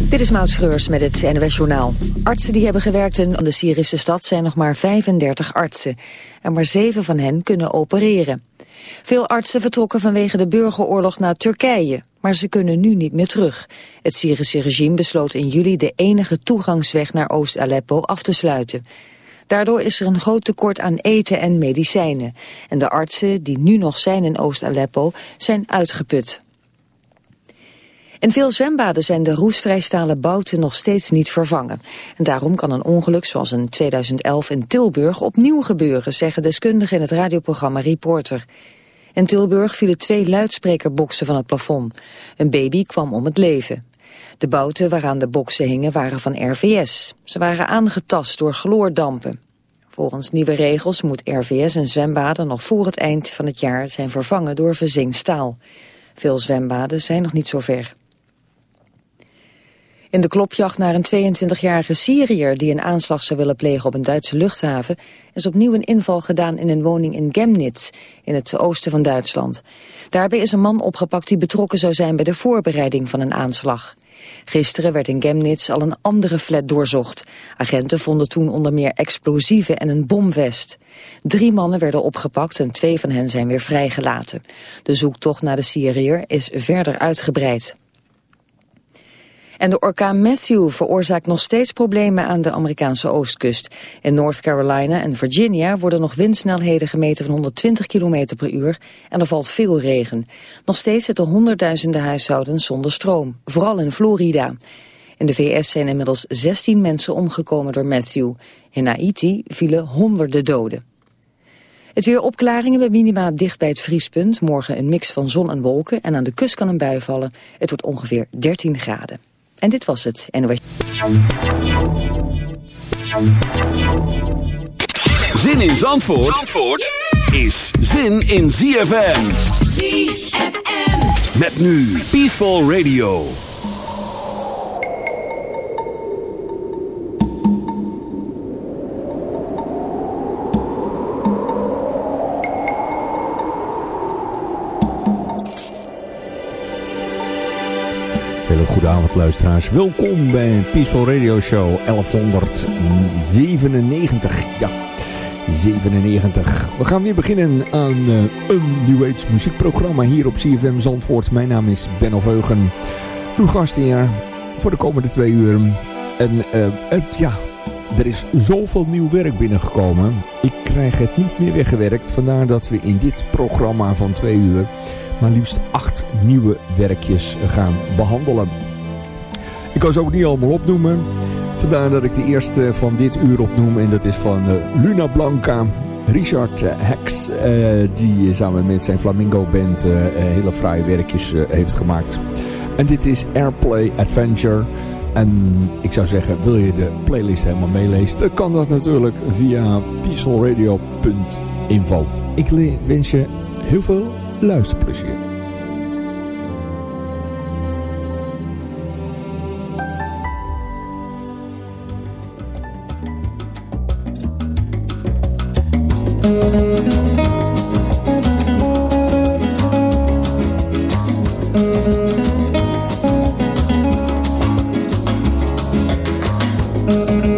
Dit is Maud Schreurs met het NWS Journaal. Artsen die hebben gewerkt in de Syrische stad zijn nog maar 35 artsen. En maar zeven van hen kunnen opereren. Veel artsen vertrokken vanwege de burgeroorlog naar Turkije. Maar ze kunnen nu niet meer terug. Het Syrische regime besloot in juli de enige toegangsweg naar Oost-Aleppo af te sluiten. Daardoor is er een groot tekort aan eten en medicijnen. En de artsen die nu nog zijn in Oost-Aleppo zijn uitgeput. In veel zwembaden zijn de roestvrijstalen bouten nog steeds niet vervangen. En daarom kan een ongeluk zoals in 2011 in Tilburg opnieuw gebeuren, zeggen deskundigen in het radioprogramma Reporter. In Tilburg vielen twee luidsprekerboksen van het plafond. Een baby kwam om het leven. De bouten waaraan de boksen hingen waren van RVS. Ze waren aangetast door chloordampen. Volgens nieuwe regels moet RVS en zwembaden nog voor het eind van het jaar zijn vervangen door verzinkstaal. Veel zwembaden zijn nog niet zo ver. In de klopjacht naar een 22-jarige Syriër die een aanslag zou willen plegen op een Duitse luchthaven is opnieuw een inval gedaan in een woning in Chemnitz, in het oosten van Duitsland. Daarbij is een man opgepakt die betrokken zou zijn bij de voorbereiding van een aanslag. Gisteren werd in Chemnitz al een andere flat doorzocht. Agenten vonden toen onder meer explosieven en een bomvest. Drie mannen werden opgepakt en twee van hen zijn weer vrijgelaten. De zoektocht naar de Syriër is verder uitgebreid. En de orkaan Matthew veroorzaakt nog steeds problemen aan de Amerikaanse oostkust. In North Carolina en Virginia worden nog windsnelheden gemeten van 120 km per uur en er valt veel regen. Nog steeds zitten honderdduizenden huishoudens zonder stroom, vooral in Florida. In de VS zijn inmiddels 16 mensen omgekomen door Matthew. In Haiti vielen honderden doden. Het weer opklaringen bij minima dicht bij het vriespunt. Morgen een mix van zon en wolken en aan de kust kan een bui vallen. Het wordt ongeveer 13 graden. En dit was het NOS. Zin in Zandvoort, Zandvoort is zin in ZFM. ZFM. Met nu Peaceful Radio. Goedenavond luisteraars, welkom bij Peaceful Radio Show 1197. Ja, 97. We gaan weer beginnen aan uh, een New Age muziekprogramma hier op CFM Zandvoort. Mijn naam is Ben Veugen, uw gastheer voor de komende twee uur. En uh, het, ja, er is zoveel nieuw werk binnengekomen. Ik krijg het niet meer weggewerkt, vandaar dat we in dit programma van twee uur maar liefst acht nieuwe werkjes gaan behandelen. Ik kan ze ook niet allemaal opnoemen. Vandaar dat ik de eerste van dit uur opnoem. En dat is van uh, Luna Blanca. Richard uh, Hex. Uh, die samen met zijn Flamingo Band hele fraaie werkjes heeft gemaakt. En dit is Airplay Adventure. En ik zou zeggen, wil je de playlist helemaal meelezen? Dan kan dat natuurlijk via peacefulradio.info. Ik wens je heel veel luisterplezier. thank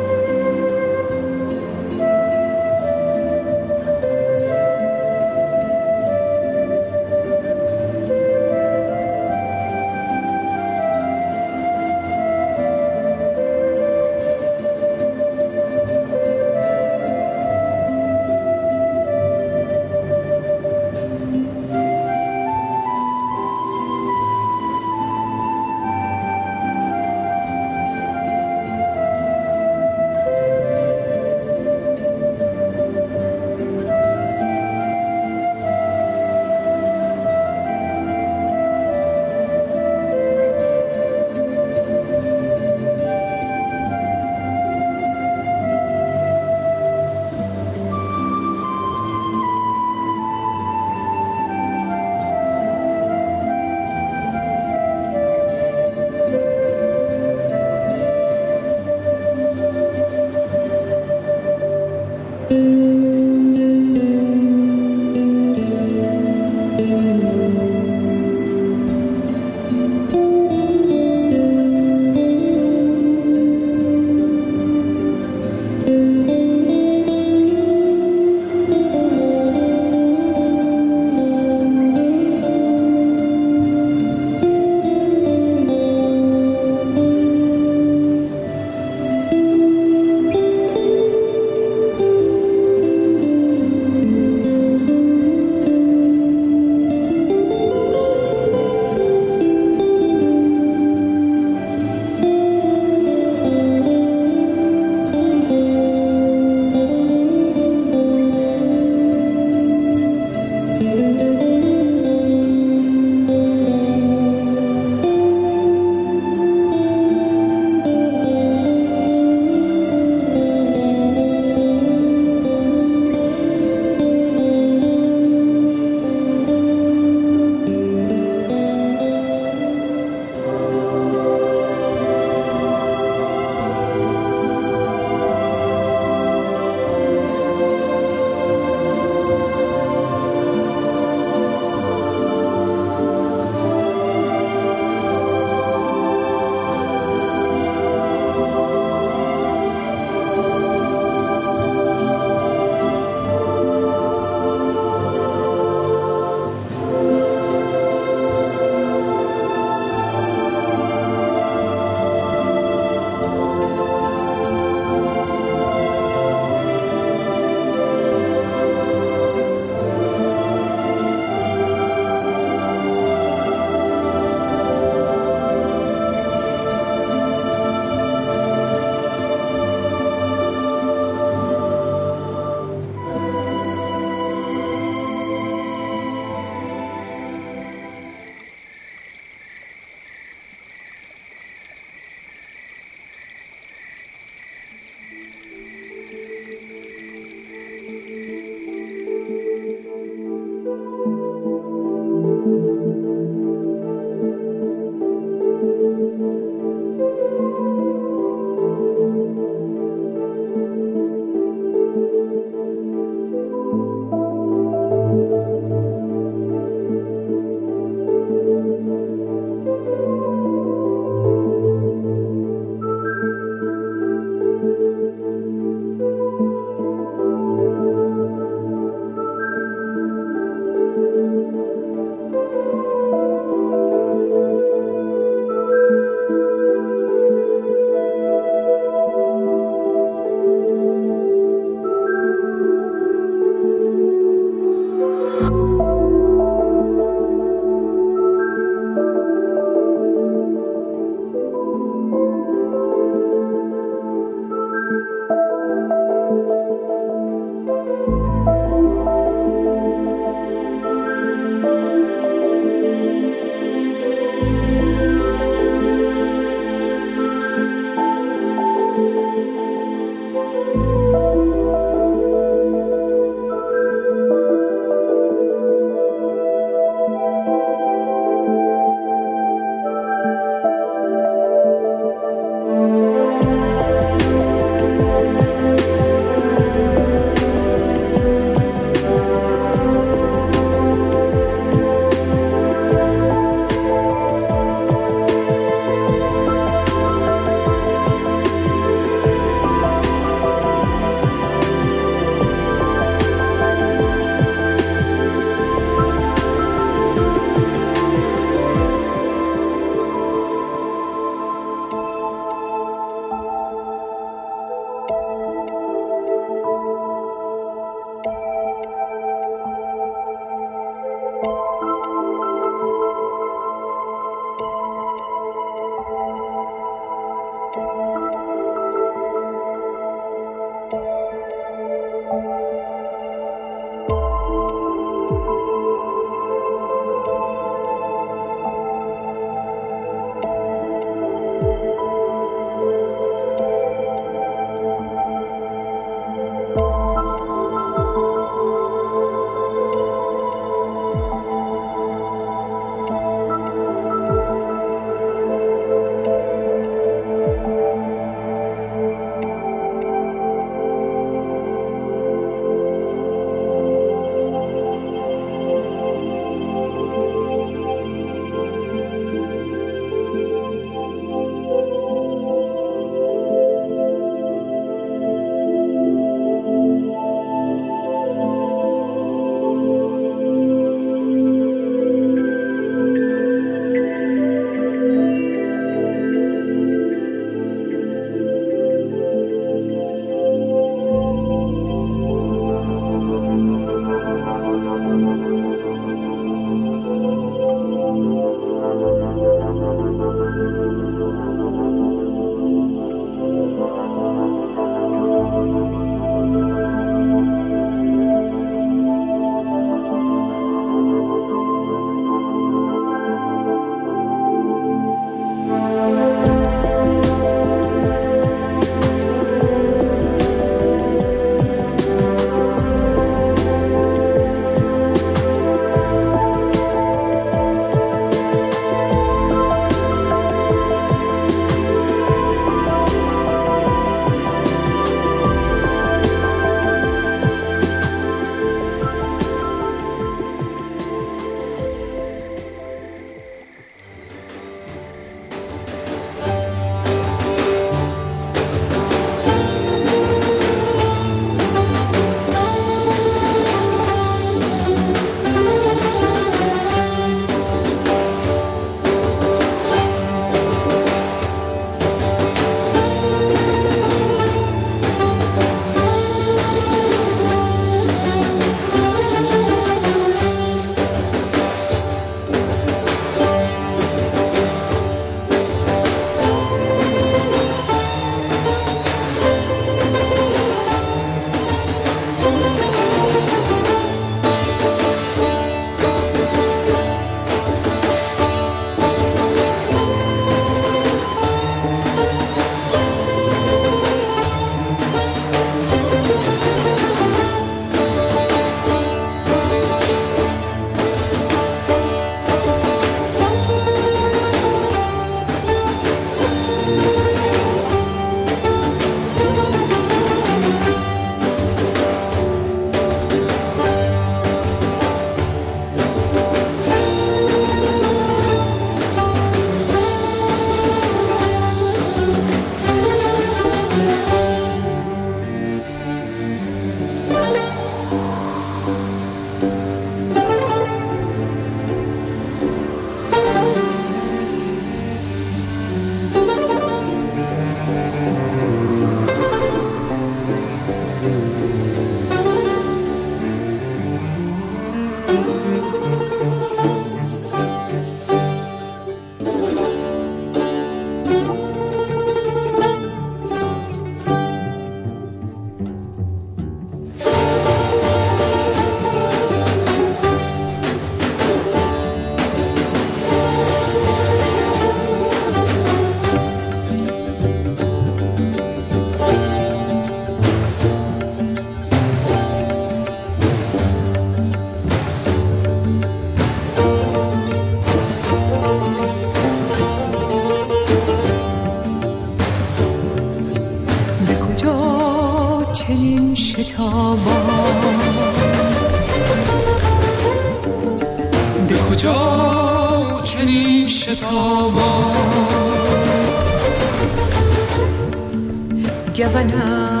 know.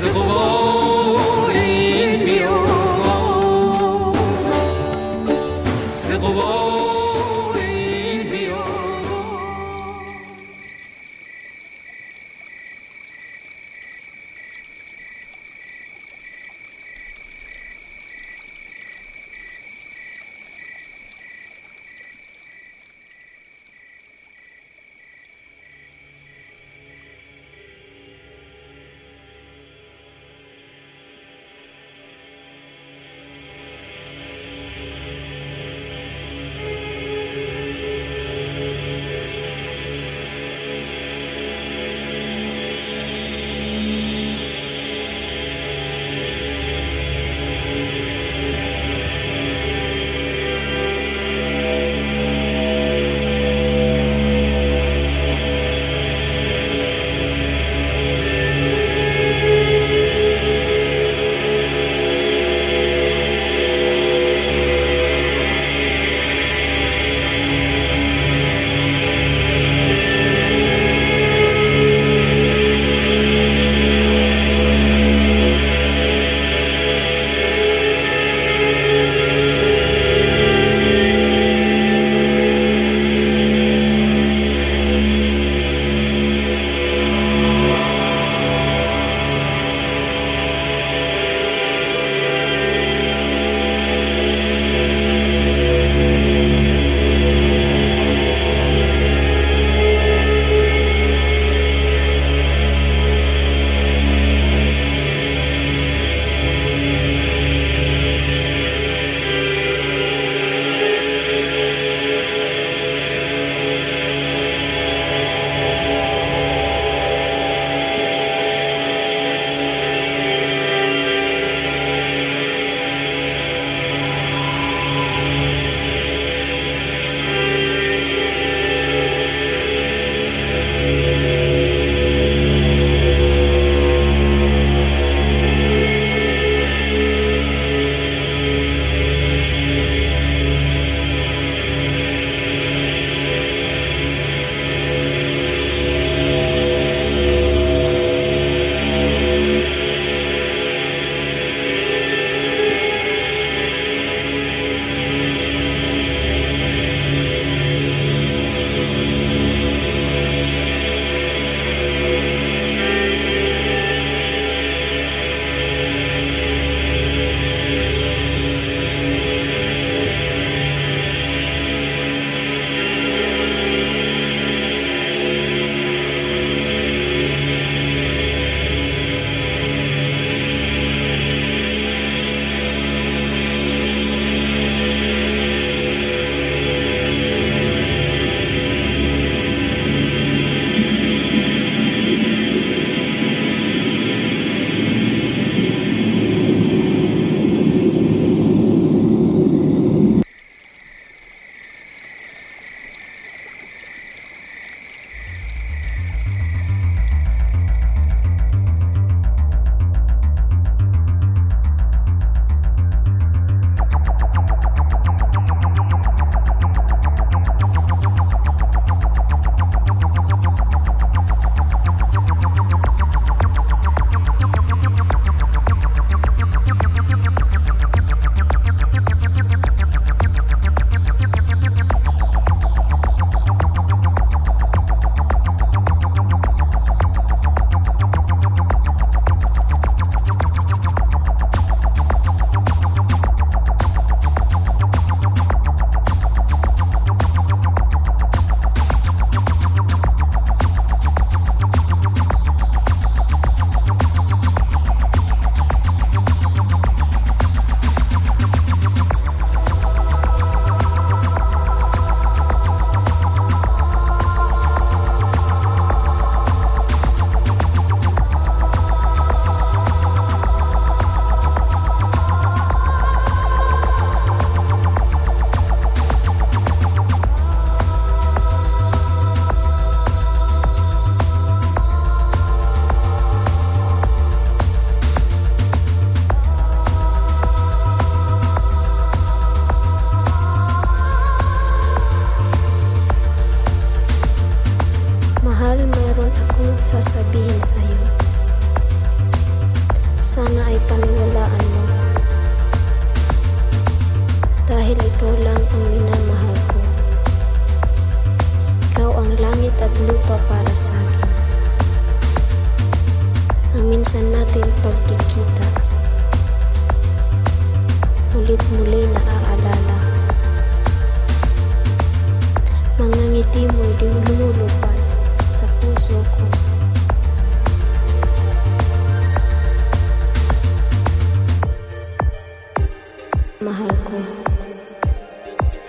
is de.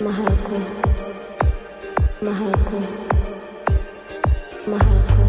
Mahalko. Mahalko. Mahalko.